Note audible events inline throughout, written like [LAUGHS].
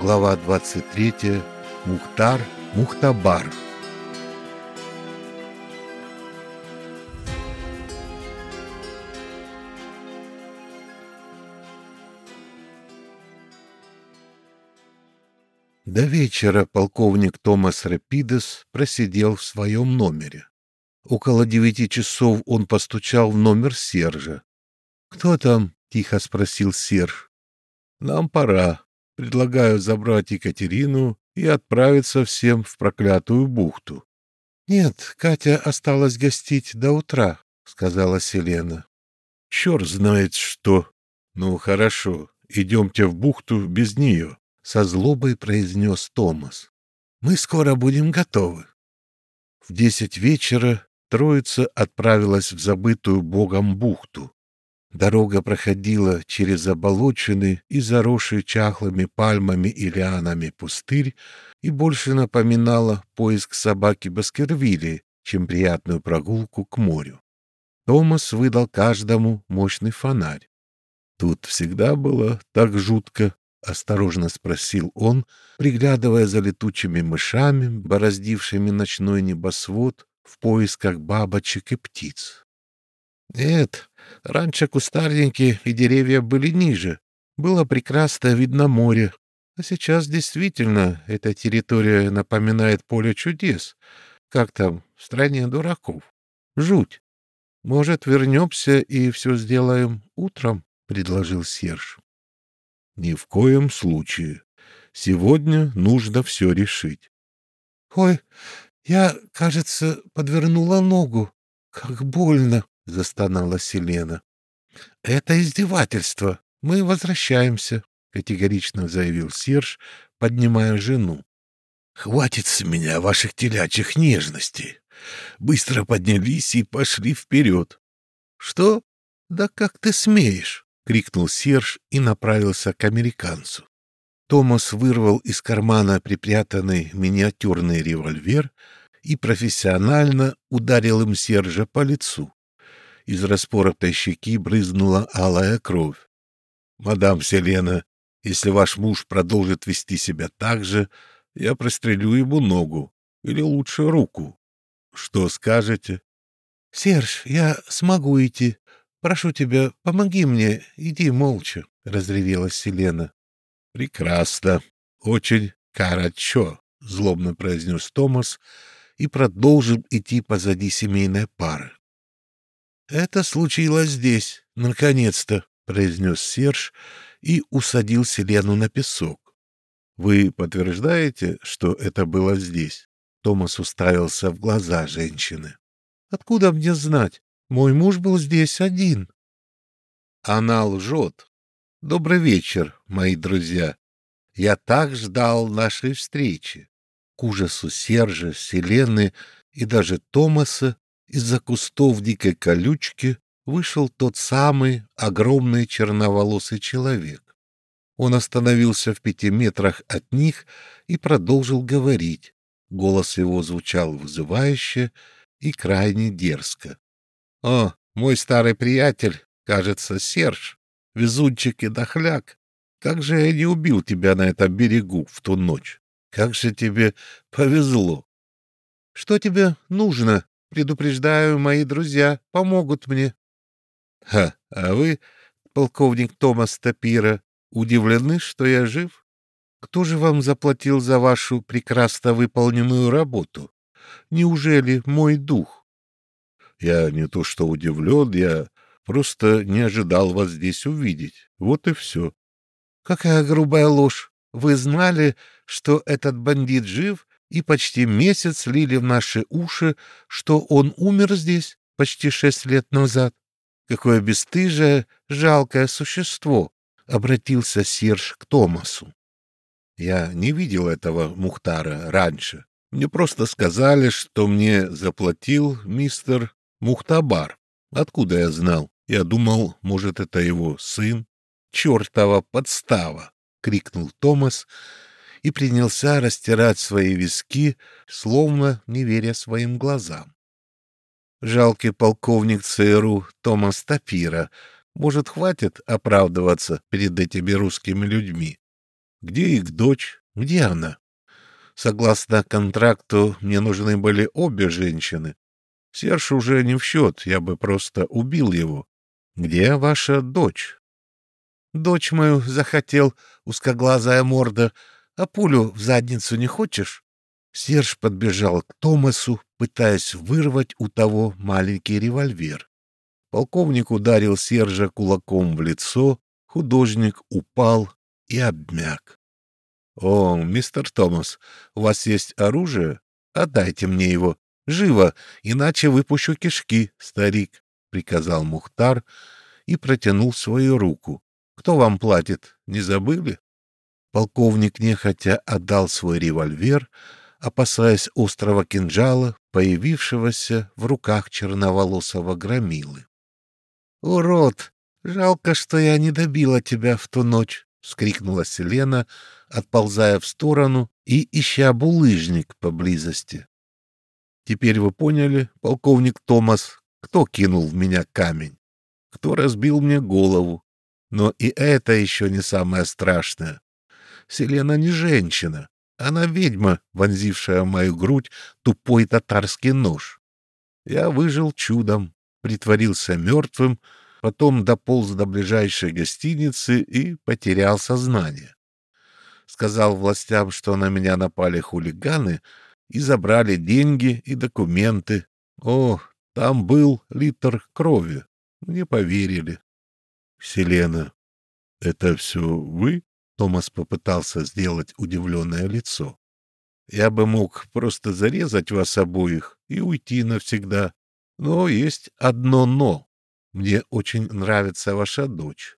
Глава 23. Мухтар Мухтабар. До вечера полковник Томас Рапидес просидел в своем номере. Около девяти часов он постучал в номер Сержа. «Кто там?» — тихо спросил Серж. «Нам пора. Предлагаю забрать Екатерину и отправиться всем в проклятую бухту». «Нет, Катя осталась гостить до утра», — сказала Селена. «Черт знает что. Ну, хорошо, идемте в бухту без нее», — со злобой произнес Томас. «Мы скоро будем готовы». В десять вечера троица отправилась в забытую богом бухту. Дорога проходила через заболоченный и заросший чахлыми пальмами и лианами пустырь и больше напоминала поиск собаки Баскервилли, чем приятную прогулку к морю. Томас выдал каждому мощный фонарь. «Тут всегда было так жутко», — осторожно спросил он, приглядывая за летучими мышами, бороздившими ночной небосвод в поисках бабочек и птиц. «Нет, раньше кустарники и деревья были ниже. Было прекрасно видно море. А сейчас действительно эта территория напоминает поле чудес. Как там, в стране дураков. Жуть. Может, вернемся и все сделаем утром?» — предложил Серж. «Ни в коем случае. Сегодня нужно все решить». «Ой, я, кажется, подвернула ногу. Как больно!» — застонала Селена. «Это издевательство. Мы возвращаемся», — категорично заявил Серж, поднимая жену. «Хватит с меня ваших телячьих нежностей. Быстро поднялись и пошли вперед». «Что? Да как ты смеешь?» — крикнул Серж и направился к американцу. Томас вырвал из кармана припрятанный миниатюрный револьвер и профессионально ударил им Сержа по лицу. Из распоротой щеки брызнула алая кровь. «Мадам Селена, если ваш муж продолжит вести себя так же, я прострелю ему ногу, или лучше руку. Что скажете?» «Серж, я смогу идти. Прошу тебя, помоги мне, иди молча», — разревелась Селена. «Прекрасно. Очень карачо», — злобно произнес Томас и продолжил идти позади семейной пары. «Это случилось здесь, наконец-то», — произнес Серж и усадил Селену на песок. «Вы подтверждаете, что это было здесь?» Томас уставился в глаза женщины. «Откуда мне знать? Мой муж был здесь один». «Она лжет. Добрый вечер, мои друзья. Я так ждал нашей встречи. К ужасу Сержа, Селены и даже Томаса из-за кустов дикой колючки вышел тот самый огромный черноволосый человек. Он остановился в пяти метрах от них и продолжил говорить. Голос его звучал вызывающе и крайне дерзко. — О, мой старый приятель, кажется, Серж, везунчик и дохляк. Как же я не убил тебя на этом берегу в ту ночь? Как же тебе повезло! — Что тебе нужно? Предупреждаю, мои друзья помогут мне. — Ха, а вы, полковник Томас Тапира, удивлены, что я жив? Кто же вам заплатил за вашу прекрасно выполненную работу? Неужели мой дух? — Я не то что удивлен, я Просто не ожидал вас здесь увидеть. Вот и все. — Какая грубая ложь! Вы знали, что этот бандит жив, и почти месяц лили в наши уши, что он умер здесь почти шесть лет назад. Какое бесстыжее, жалкое существо! — обратился Серж к Томасу. Я не видел этого Мухтара раньше. Мне просто сказали, что мне заплатил мистер Мухтабар. Откуда я знал? Я думал, может, это его сын. Чертова подстава! — крикнул Томас и принялся растирать свои виски, словно не веря своим глазам. Жалкий полковник ЦРУ Томас Тапира. Может, хватит оправдываться перед этими русскими людьми? Где их дочь? Где она? Согласно контракту, мне нужны были обе женщины. Серж уже не в счет, я бы просто убил его. Где ваша дочь? Дочь мою захотел, узкоглазая морда, а пулю в задницу не хочешь? Серж подбежал к Томасу, пытаясь вырвать у того маленький револьвер. Полковник ударил Сержа кулаком в лицо, художник упал и обмяк. — О, мистер Томас, у вас есть оружие? Отдайте мне его. Живо, иначе выпущу кишки, старик, — приказал Мухтар и протянул свою руку. — Кто вам платит, не забыли? Полковник нехотя отдал свой револьвер, опасаясь острого кинжала, появившегося в руках черноволосого громилы. «Урод! Жалко, что я не добила тебя в ту ночь!» — вскрикнула Селена, отползая в сторону и ища булыжник поблизости. «Теперь вы поняли, полковник Томас, кто кинул в меня камень? Кто разбил мне голову? Но и это еще не самое страшное. Селена не женщина, она ведьма, вонзившая в мою грудь тупой татарский нож. Я выжил чудом, притворился мертвым, потом дополз до ближайшей гостиницы и потерял сознание. Сказал властям, что на меня напали хулиганы и забрали деньги и документы. О, там был литр крови. Мне поверили. Селена, это все вы? Томас попытался сделать удивленное лицо. «Я бы мог просто зарезать вас обоих и уйти навсегда. Но есть одно «но». Мне очень нравится ваша дочь,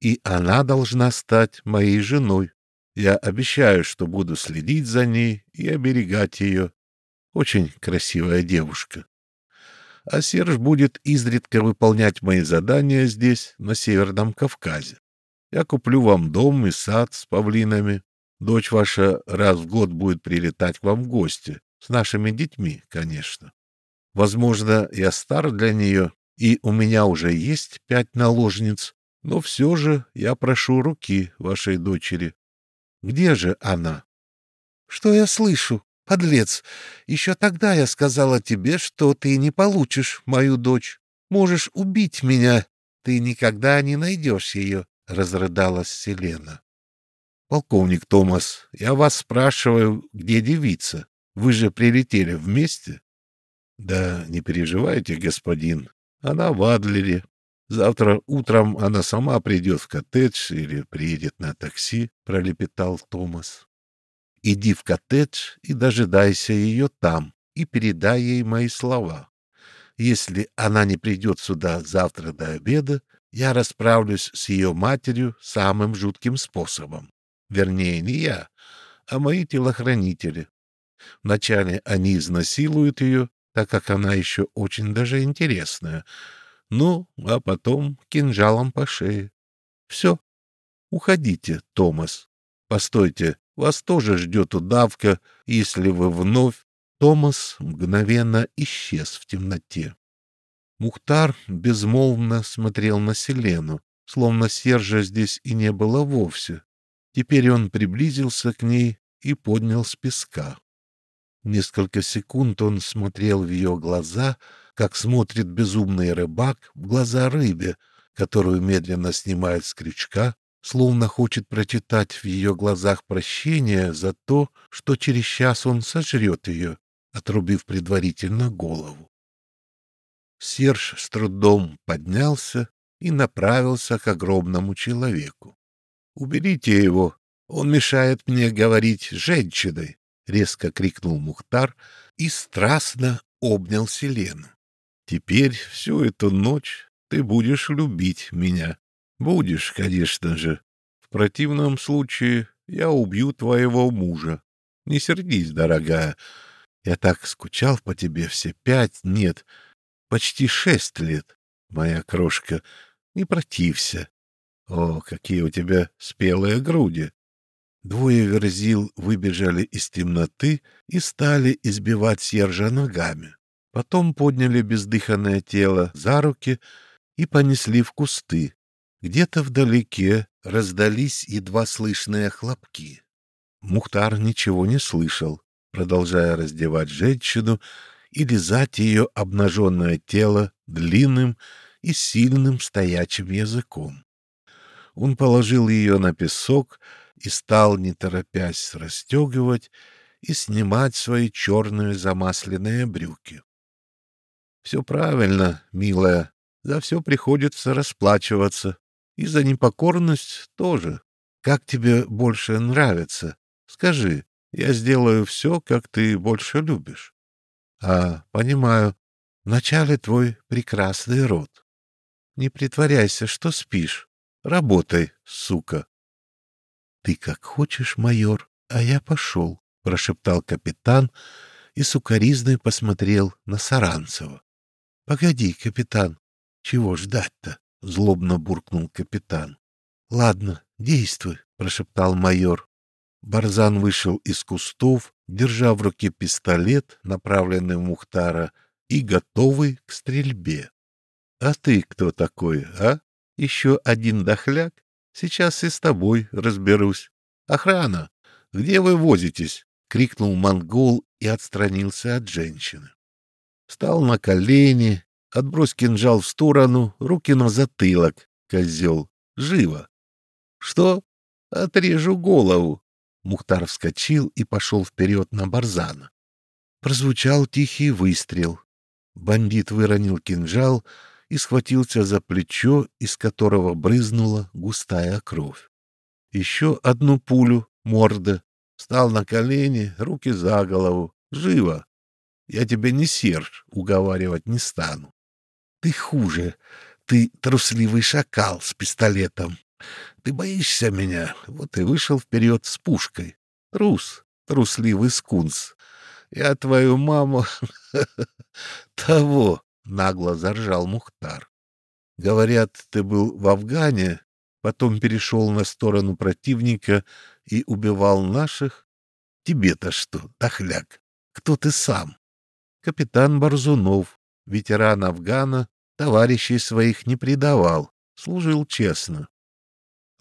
и она должна стать моей женой. Я обещаю, что буду следить за ней и оберегать ее. Очень красивая девушка. А Серж будет изредка выполнять мои задания здесь, на Северном Кавказе. Я куплю вам дом и сад с павлинами. Дочь ваша раз в год будет прилетать к вам в гости. С нашими детьми, конечно. Возможно, я стар для нее, и у меня уже есть пять наложниц, но все же я прошу руки вашей дочери. Где же она? — Что я слышу, подлец? Еще тогда я сказала тебе, что ты не получишь мою дочь. Можешь убить меня, ты никогда не найдешь ее. — разрыдалась Селена. «Полковник Томас, я вас спрашиваю, где девица? Вы же прилетели вместе?» «Да не переживайте, господин. Она в Адлере. Завтра утром она сама придет в коттедж или приедет на такси», — пролепетал Томас. «Иди в коттедж и дожидайся ее там, и передай ей мои слова. Если она не придет сюда завтра до обеда, я расправлюсь с ее матерью самым жутким способом. Вернее, не я, а мои телохранители. Вначале они изнасилуют ее, так как она еще очень даже интересная. Ну, а потом кинжалом по шее. Все. Уходите, Томас. Постойте, вас тоже ждет удавка, если вы вновь... Томас мгновенно исчез в темноте. Мухтар безмолвно смотрел на Селену, словно Сержа здесь и не было вовсе. Теперь он приблизился к ней и поднял с песка. Несколько секунд он смотрел в ее глаза, как смотрит безумный рыбак в глаза рыбе, которую медленно снимает с крючка, словно хочет прочитать в ее глазах прощение за то, что через час он сожрет ее, отрубив предварительно голову. Серж с трудом поднялся и направился к огромному человеку. — Уберите его, он мешает мне говорить с женщиной! — резко крикнул Мухтар и страстно обнял Селену. — Теперь всю эту ночь ты будешь любить меня. Будешь, конечно же. В противном случае я убью твоего мужа. Не сердись, дорогая. Я так скучал по тебе все пять, нет, почти шесть лет, моя крошка, не протився. О, какие у тебя спелые груди! Двое верзил выбежали из темноты и стали избивать Сержа ногами. Потом подняли бездыханное тело за руки и понесли в кусты. Где-то вдалеке раздались едва слышные хлопки. Мухтар ничего не слышал, продолжая раздевать женщину и лизать ее обнаженное тело длинным и сильным стоячим языком. Он положил ее на песок и стал, не торопясь, расстегивать и снимать свои черные замасленные брюки. — Все правильно, милая, за все приходится расплачиваться, и за непокорность тоже. Как тебе больше нравится? Скажи, я сделаю все, как ты больше любишь. А, понимаю, вначале твой прекрасный род. Не притворяйся, что спишь. Работай, сука. Ты как хочешь, майор, а я пошел, — прошептал капитан и сукоризной посмотрел на Саранцева. — Погоди, капитан, чего ждать-то? — злобно буркнул капитан. — Ладно, действуй, — прошептал майор. Барзан вышел из кустов, держа в руке пистолет, направленный в Мухтара, и готовый к стрельбе. — А ты кто такой, а? Еще один дохляк? Сейчас и с тобой разберусь. Охрана! Где вы возитесь? — крикнул монгол и отстранился от женщины. Встал на колени, отбрось кинжал в сторону, руки на затылок, козел. Живо! — Что? Отрежу голову. Мухтар вскочил и пошел вперед на Барзана. Прозвучал тихий выстрел. Бандит выронил кинжал и схватился за плечо, из которого брызнула густая кровь. Еще одну пулю, морда, встал на колени, руки за голову. Живо! Я тебя не Серж, уговаривать не стану. Ты хуже. Ты трусливый шакал с пистолетом. Ты боишься меня, вот и вышел вперед с пушкой. Трус, трусливый скунс. Я твою маму... [LAUGHS] Того, — нагло заржал Мухтар. Говорят, ты был в Афгане, потом перешел на сторону противника и убивал наших? Тебе-то что, дохляк? Кто ты сам? Капитан Барзунов, ветеран Афгана, товарищей своих не предавал, служил честно.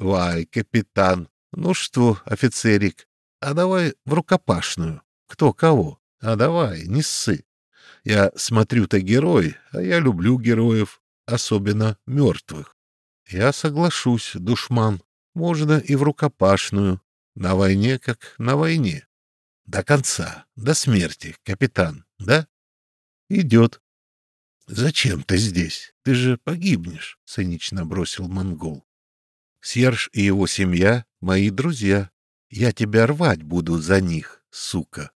Вай, капитан, ну что, офицерик, а давай в рукопашную. Кто кого? А давай, не ссы. Я смотрю-то герой, а я люблю героев, особенно мертвых. Я соглашусь, душман, можно и в рукопашную. На войне как на войне. До конца, до смерти, капитан, да? Идет. Зачем ты здесь? Ты же погибнешь, цинично бросил монгол. Серж и его семья — мои друзья. Я тебя рвать буду за них, сука.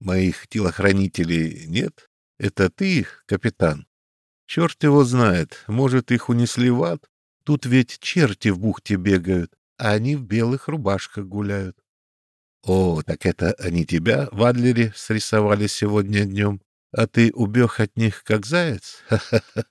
Моих телохранителей нет? Это ты их, капитан? Черт его знает, может, их унесли в ад? Тут ведь черти в бухте бегают, а они в белых рубашках гуляют. О, так это они тебя в Адлере срисовали сегодня днем, а ты убег от них, как заяц? [LAUGHS]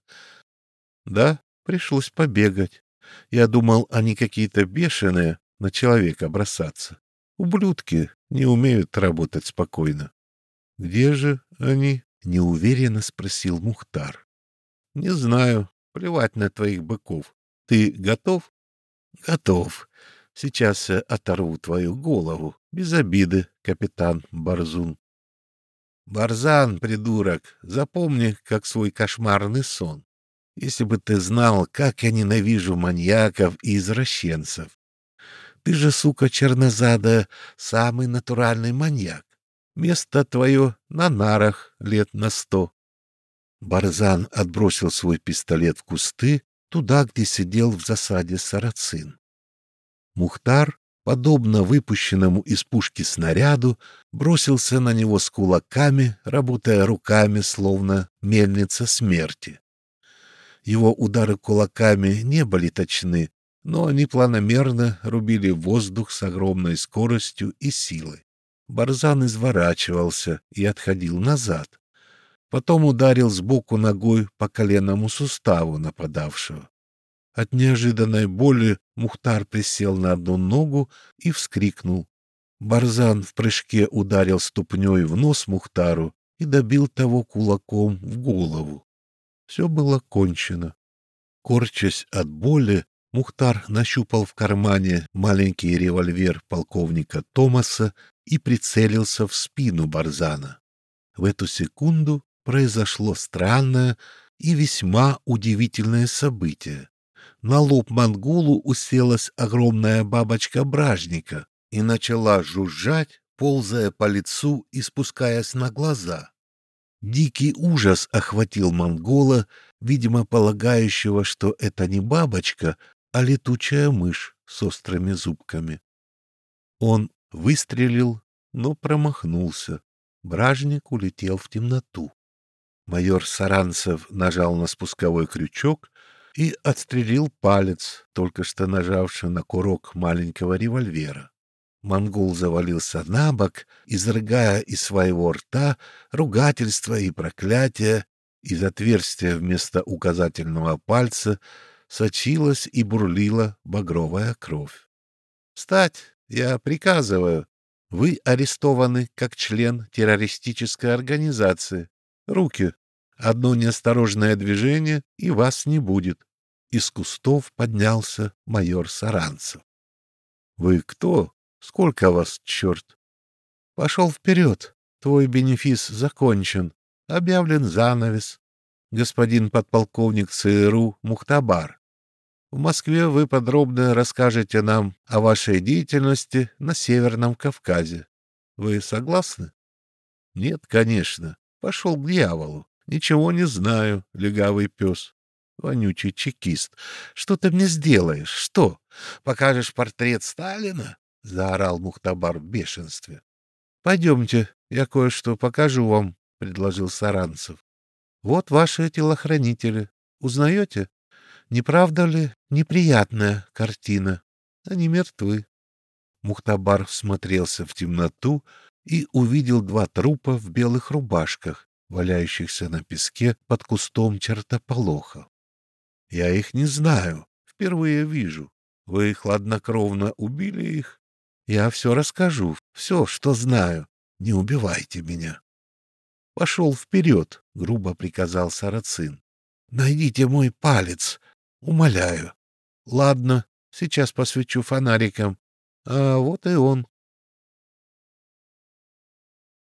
Да, пришлось побегать. Я думал, они какие-то бешеные, на человека бросаться. Ублюдки не умеют работать спокойно. — Где же они? — неуверенно спросил Мухтар. — Не знаю. Плевать на твоих быков. Ты готов? — Готов. Сейчас я оторву твою голову. Без обиды, капитан Барзун. — Барзан, придурок, запомни, как свой кошмарный сон. Если бы ты знал, как я ненавижу маньяков и извращенцев. Ты же, сука чернозадая, самый натуральный маньяк. Место твое на нарах лет на сто. Барзан отбросил свой пистолет в кусты, туда, где сидел в засаде сарацин. Мухтар, подобно выпущенному из пушки снаряду, бросился на него с кулаками, работая руками, словно мельница смерти. Его удары кулаками не были точны, но они планомерно рубили воздух с огромной скоростью и силой. Барзан изворачивался и отходил назад. Потом ударил сбоку ногой по коленному суставу нападавшего. От неожиданной боли Мухтар присел на одну ногу и вскрикнул. Барзан в прыжке ударил ступней в нос Мухтару и добил того кулаком в голову. Все было кончено. Корчась от боли, Мухтар нащупал в кармане маленький револьвер полковника Томаса и прицелился в спину Барзана. В эту секунду произошло странное и весьма удивительное событие. На лоб монголу уселась огромная бабочка бражника и начала жужжать, ползая по лицу и спускаясь на глаза. Дикий ужас охватил монгола, видимо, полагающего, что это не бабочка, а летучая мышь с острыми зубками. Он выстрелил, но промахнулся. Бражник улетел в темноту. Майор Саранцев нажал на спусковой крючок и отстрелил палец, только что нажавший на курок маленького револьвера. Монгол завалился на бок, изрыгая из своего рта ругательства и проклятия. Из отверстия вместо указательного пальца сочилась и бурлила багровая кровь. «Встать! Я приказываю! Вы арестованы как член террористической организации. Руки! Одно неосторожное движение, и вас не будет!» Из кустов поднялся майор Саранцев. «Вы кто? Сколько вас, черт?» «Пошел вперед! Твой бенефис закончен. Объявлен занавес господин подполковник ЦРУ Мухтабар. В Москве вы подробно расскажете нам о вашей деятельности на Северном Кавказе. Вы согласны? Нет, конечно. Пошел к дьяволу. Ничего не знаю, легавый пес. Вонючий чекист. Что ты мне сделаешь? Что? Покажешь портрет Сталина? Заорал Мухтабар в бешенстве. Пойдемте, я кое-что покажу вам, предложил Саранцев. Вот ваши телохранители. Узнаете? Не правда ли неприятная картина? Они мертвы. Мухтабар смотрелся в темноту и увидел два трупа в белых рубашках, валяющихся на песке под кустом чертополоха. Я их не знаю, впервые вижу. Вы хладнокровно убили их? Я все расскажу, все, что знаю. Не убивайте меня. Пошел вперед, — грубо приказал Сарацин. — Найдите мой палец, умоляю. — Ладно, сейчас посвечу фонариком. А вот и он.